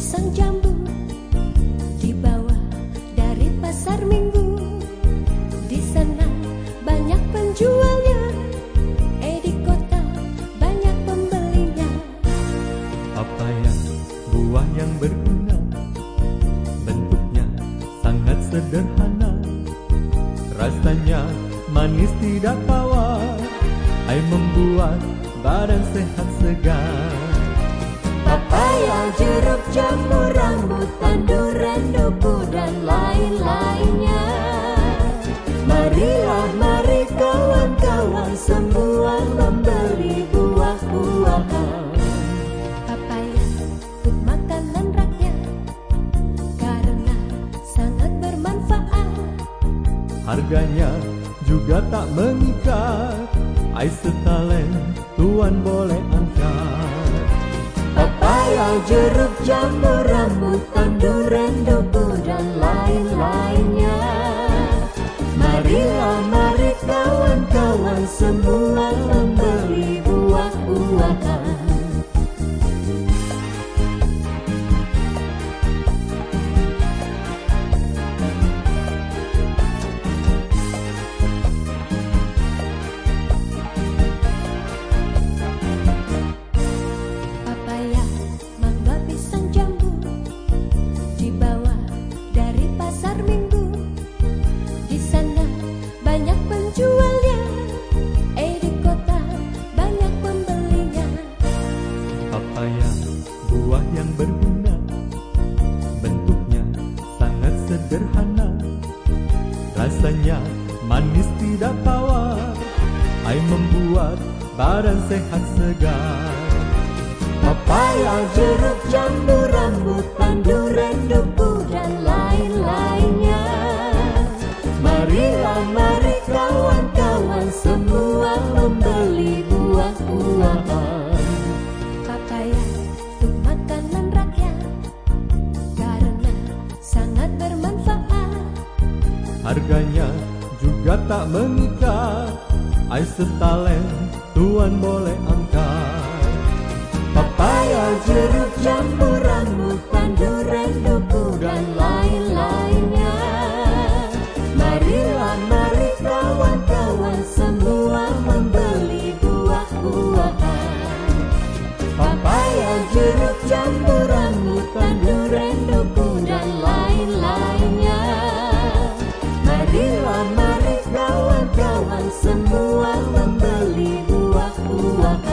pisang jambu dibawa dari pasar minggu. Di sana banyak penjualnya eh di kota banyak pembelinya. Apa yang buah yang berguna? Bentuknya sangat sederhana. Rasanya manis tidak tawar ai membuat badan sehat segar. Papaya, jeruk, jamur, rambutan, durian, duku, dan lain-lainnya. Marilah, mari kawan-kawan semua membeli buah-buahan. Papaya untuk makanan rakyat Karena sangat bermanfaat. Harganya juga tak mengikat. Ais setalen tuan boleh angkat jeruk, jamur, rambutan, durian, duku, dan lain-lainnya. Marilah, mari kawan-kawan semua membeli buah-buahan sederhana. Rasanya manis tidak tawar. Air membuat badan sehat segar. Papaya, jeruk, jambu, rambutan, durian, duku, dan lain-lainnya. Marilah, mari kawan-kawan semua Harganya juga tak mengikat Ais setalen tuan boleh Bila mari kawan-kawan semua membeli buah-buah